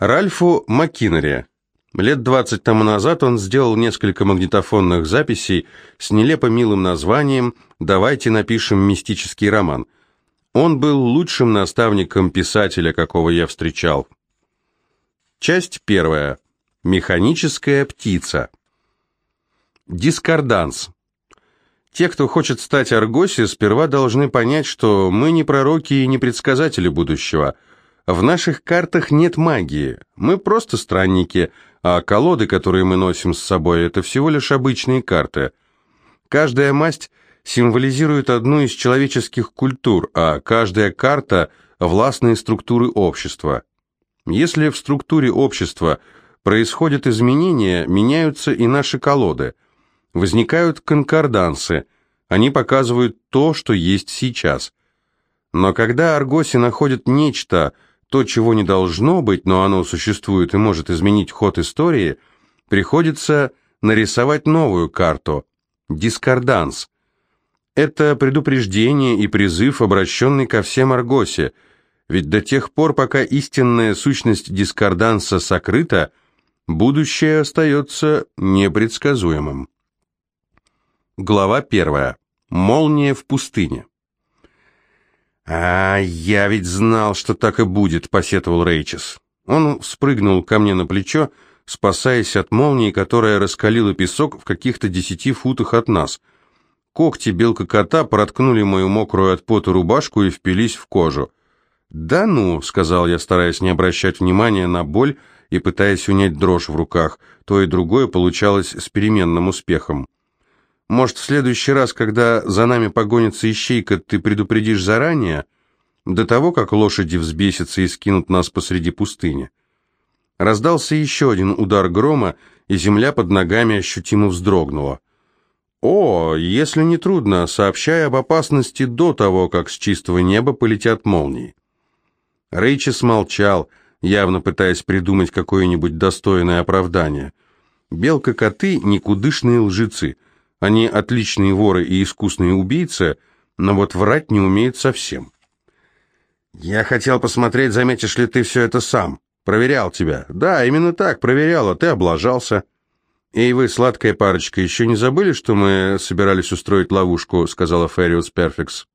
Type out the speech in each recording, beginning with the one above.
Ральфу Маккинери. Лет 20 тому назад он сделал несколько магнитофонных записей с нелепо милым названием «Давайте напишем мистический роман». Он был лучшим наставником писателя, какого я встречал. Часть первая. Механическая птица. Дискорданс. Те, кто хочет стать Аргоси, сперва должны понять, что мы не пророки и не предсказатели будущего. В наших картах нет магии. Мы просто странники, а колоды, которые мы носим с собой, это всего лишь обычные карты. Каждая масть символизирует одну из человеческих культур, а каждая карта – властные структуры общества. Если в структуре общества происходят изменения, меняются и наши колоды – Возникают конкордансы. Они показывают то, что есть сейчас. Но когда Аргоси находит нечто, то, чего не должно быть, но оно существует и может изменить ход истории, приходится нарисовать новую карту – дискорданс. Это предупреждение и призыв, обращенный ко всем Аргосе, ведь до тех пор, пока истинная сущность дискорданса сокрыта, будущее остается непредсказуемым. Глава первая. Молния в пустыне. «А, я ведь знал, что так и будет», — посетовал Рейчес. Он спрыгнул ко мне на плечо, спасаясь от молнии, которая раскалила песок в каких-то десяти футах от нас. Когти белка-кота проткнули мою мокрую от пота рубашку и впились в кожу. «Да ну», — сказал я, стараясь не обращать внимания на боль и пытаясь унять дрожь в руках, то и другое получалось с переменным успехом. Может, в следующий раз, когда за нами погонится ищейка, ты предупредишь заранее, до того, как лошади взбесятся и скинут нас посреди пустыни?» Раздался еще один удар грома, и земля под ногами ощутимо вздрогнула. «О, если не трудно, сообщай об опасности до того, как с чистого неба полетят молнии». Рейчи смолчал, явно пытаясь придумать какое-нибудь достойное оправдание. Белка-коты — никудышные лжецы — они отличные воры и искусные убийцы, но вот врать не умеют совсем. «Я хотел посмотреть, заметишь ли ты все это сам. Проверял тебя. Да, именно так, проверял, а ты облажался». «Эй, вы, сладкая парочка, еще не забыли, что мы собирались устроить ловушку?» — сказала Фериус Перфекс.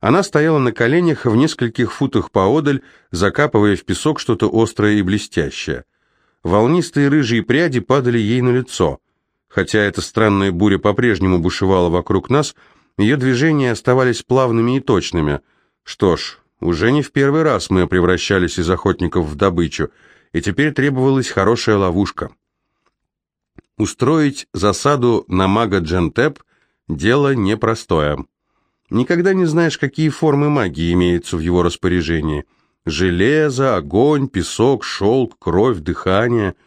Она стояла на коленях в нескольких футах поодаль, закапывая в песок что-то острое и блестящее. Волнистые рыжие пряди падали ей на лицо. Хотя эта странная буря по-прежнему бушевала вокруг нас, ее движения оставались плавными и точными. Что ж, уже не в первый раз мы превращались из охотников в добычу, и теперь требовалась хорошая ловушка. Устроить засаду на мага Джентеп – дело непростое. Никогда не знаешь, какие формы магии имеются в его распоряжении. Железо, огонь, песок, шелк, кровь, дыхание –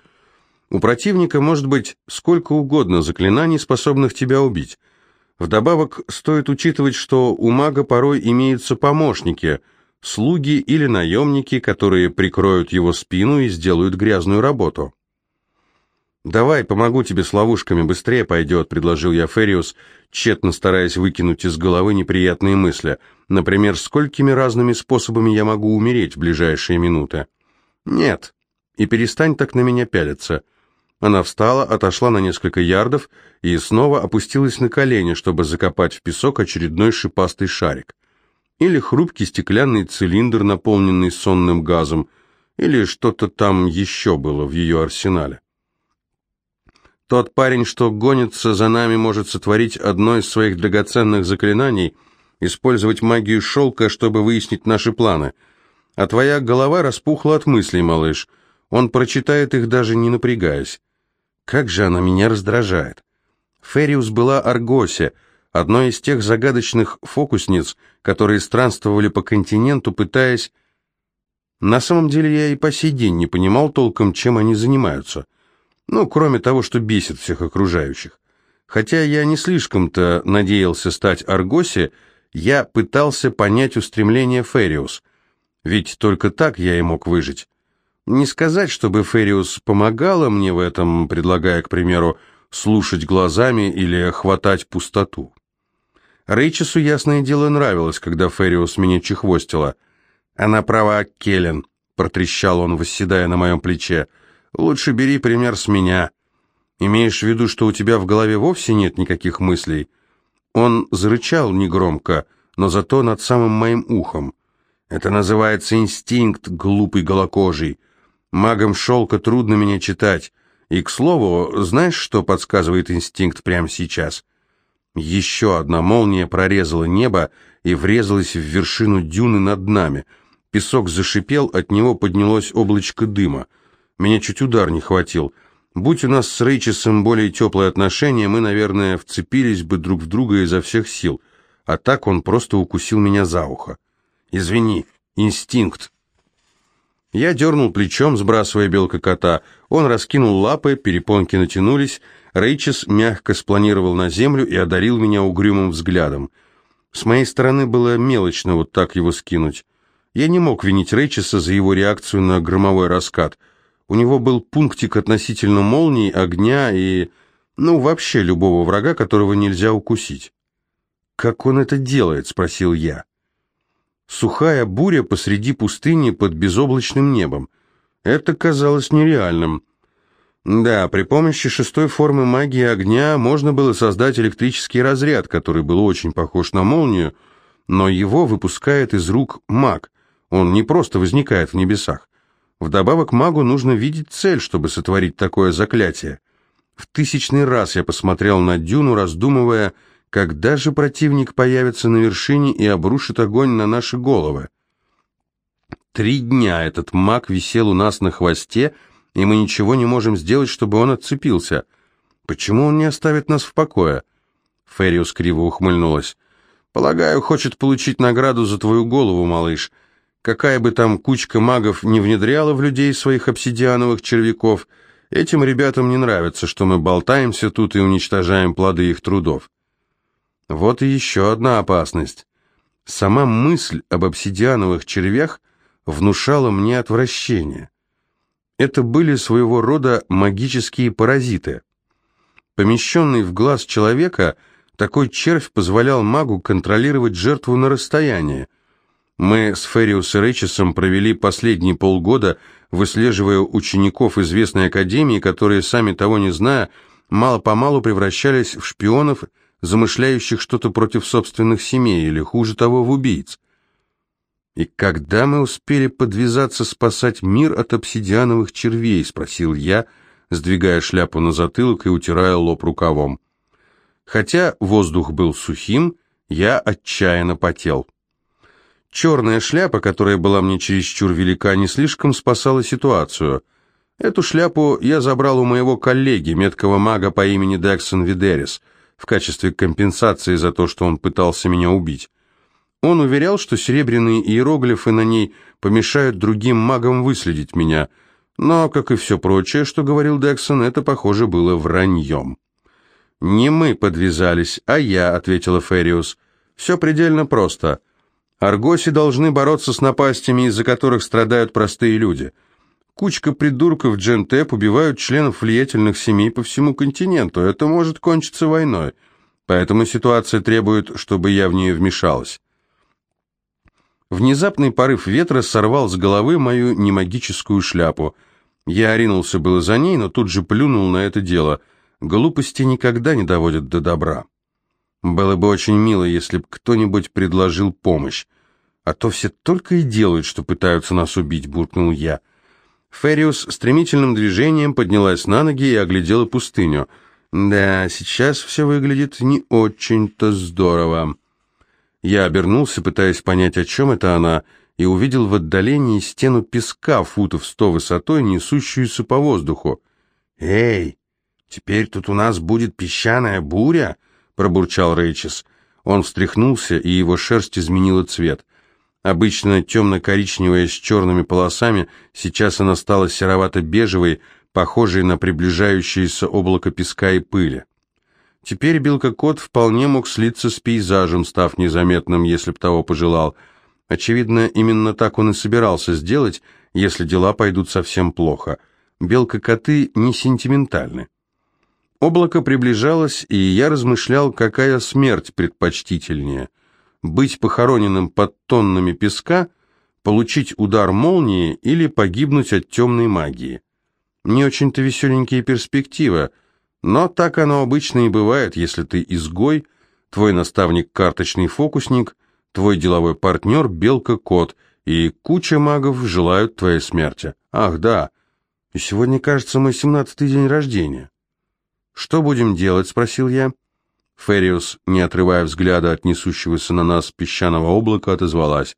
у противника может быть сколько угодно заклинаний, способных тебя убить. Вдобавок, стоит учитывать, что у мага порой имеются помощники, слуги или наемники, которые прикроют его спину и сделают грязную работу. «Давай, помогу тебе с ловушками, быстрее пойдет», — предложил я Фериус, тщетно стараясь выкинуть из головы неприятные мысли. Например, сколькими разными способами я могу умереть в ближайшие минуты? «Нет, и перестань так на меня пялиться. Она встала, отошла на несколько ярдов и снова опустилась на колени, чтобы закопать в песок очередной шипастый шарик. Или хрупкий стеклянный цилиндр, наполненный сонным газом, или что-то там еще было в ее арсенале. Тот парень, что гонится за нами, может сотворить одно из своих драгоценных заклинаний, использовать магию шелка, чтобы выяснить наши планы. А твоя голова распухла от мыслей, малыш. Он прочитает их, даже не напрягаясь. Как же она меня раздражает. Фериус была Аргосе, одной из тех загадочных фокусниц, которые странствовали по континенту, пытаясь... На самом деле я и по сей день не понимал толком, чем они занимаются. Ну, кроме того, что бесит всех окружающих. Хотя я не слишком-то надеялся стать Аргосе, я пытался понять устремление Фериус. Ведь только так я и мог выжить. Не сказать, чтобы Фериус помогала мне в этом, предлагая, к примеру, слушать глазами или хватать пустоту. Рейчесу, ясное дело, нравилось, когда Фериус меня чехвостила. Она права, Келлен. — протрещал он, восседая на моем плече. «Лучше бери пример с меня. Имеешь в виду, что у тебя в голове вовсе нет никаких мыслей?» Он зарычал негромко, но зато над самым моим ухом. «Это называется инстинкт, глупый голокожий. Магом шелка трудно меня читать. И, к слову, знаешь, что подсказывает инстинкт прямо сейчас?» Еще одна молния прорезала небо и врезалась в вершину дюны над нами. Песок зашипел, от него поднялось облачко дыма. Меня чуть удар не хватил. Будь у нас с Рейчесом более теплые отношения, мы, наверное, вцепились бы друг в друга изо всех сил. А так он просто укусил меня за ухо. «Извини, инстинкт». Я дернул плечом, сбрасывая белка кота. Он раскинул лапы, перепонки натянулись, Рейчес мягко спланировал на землю и одарил меня угрюмым взглядом. С моей стороны было мелочно вот так его скинуть. Я не мог винить Рейчеса за его реакцию на громовой раскат. У него был пунктик относительно молний, огня и... ну, вообще любого врага, которого нельзя укусить. «Как он это делает?» — спросил я. Сухая буря посреди пустыни под безоблачным небом. Это казалось нереальным. Да, при помощи шестой формы магии огня можно было создать электрический разряд, который был очень похож на молнию, но его выпускает из рук маг. Он не просто возникает в небесах. Вдобавок магу нужно видеть цель, чтобы сотворить такое заклятие. В тысячный раз я посмотрел на дюну, раздумывая, когда же противник появится на вершине и обрушит огонь на наши головы. Три дня этот маг висел у нас на хвосте, и мы ничего не можем сделать, чтобы он отцепился. Почему он не оставит нас в покое?» Фериус криво ухмыльнулась. «Полагаю, хочет получить награду за твою голову, малыш. Какая бы там кучка магов не внедряла в людей своих обсидиановых червяков, этим ребятам не нравится, что мы болтаемся тут и уничтожаем плоды их трудов. Вот и еще одна опасность. Сама мысль об обсидиановых червях внушала мне отвращение. Это были своего рода магические паразиты. Помещенный в глаз человека, такой червь позволял магу контролировать жертву на расстоянии. Мы с Фериус и Рейчесом провели последние полгода, выслеживая учеников известной академии, которые, сами того не зная, мало-помалу превращались в шпионов, замышляющих что-то против собственных семей или, хуже того, в убийц. «И когда мы успели подвязаться спасать мир от обсидиановых червей?» — спросил я, сдвигая шляпу на затылок и утирая лоб рукавом. Хотя воздух был сухим, я отчаянно потел. Черная шляпа, которая была мне чересчур велика, не слишком спасала ситуацию. Эту шляпу я забрал у моего коллеги, меткого мага по имени Дексон Видерис, в качестве компенсации за то, что он пытался меня убить. Он уверял, что серебряные иероглифы на ней помешают другим магам выследить меня, но, как и все прочее, что говорил Дексон, это, похоже, было враньем. «Не мы подвязались, а я», — ответила Фериус. «Все предельно просто. Аргоси должны бороться с напастями, из-за которых страдают простые люди. Кучка придурков Джентеп убивают членов влиятельных семей по всему континенту. Это может кончиться войной. Поэтому ситуация требует, чтобы я в нее вмешалась». Внезапный порыв ветра сорвал с головы мою немагическую шляпу. Я оринулся было за ней, но тут же плюнул на это дело. Глупости никогда не доводят до добра. Было бы очень мило, если бы кто-нибудь предложил помощь. А то все только и делают, что пытаются нас убить, буркнул я. Фериус стремительным движением поднялась на ноги и оглядела пустыню. Да, сейчас все выглядит не очень-то здорово. Я обернулся, пытаясь понять, о чем это она, и увидел в отдалении стену песка футов сто высотой, несущуюся по воздуху. «Эй, теперь тут у нас будет песчаная буря?» — пробурчал Рейчес. Он встряхнулся, и его шерсть изменила цвет. Обычно темно-коричневая с черными полосами, сейчас она стала серовато-бежевой, похожей на приближающееся облако песка и пыли. Теперь Белка-кот вполне мог слиться с пейзажем, став незаметным, если б того пожелал. Очевидно, именно так он и собирался сделать, если дела пойдут совсем плохо. Белка-коты не сентиментальны. Облако приближалось, и я размышлял, какая смерть предпочтительнее. Быть похороненным под тоннами песка, получить удар молнии или погибнуть от темной магии. Не очень-то веселенькие перспективы, но так оно обычно и бывает, если ты изгой, твой наставник карточный фокусник, твой деловой партнер белка-кот, и куча магов желают твоей смерти. Ах, да, и сегодня, кажется, мой семнадцатый день рождения. «Что будем делать?» — спросил я. Фериус, не отрывая взгляда от несущегося на нас песчаного облака, отозвалась.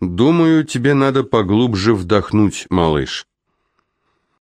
«Думаю, тебе надо поглубже вдохнуть, малыш.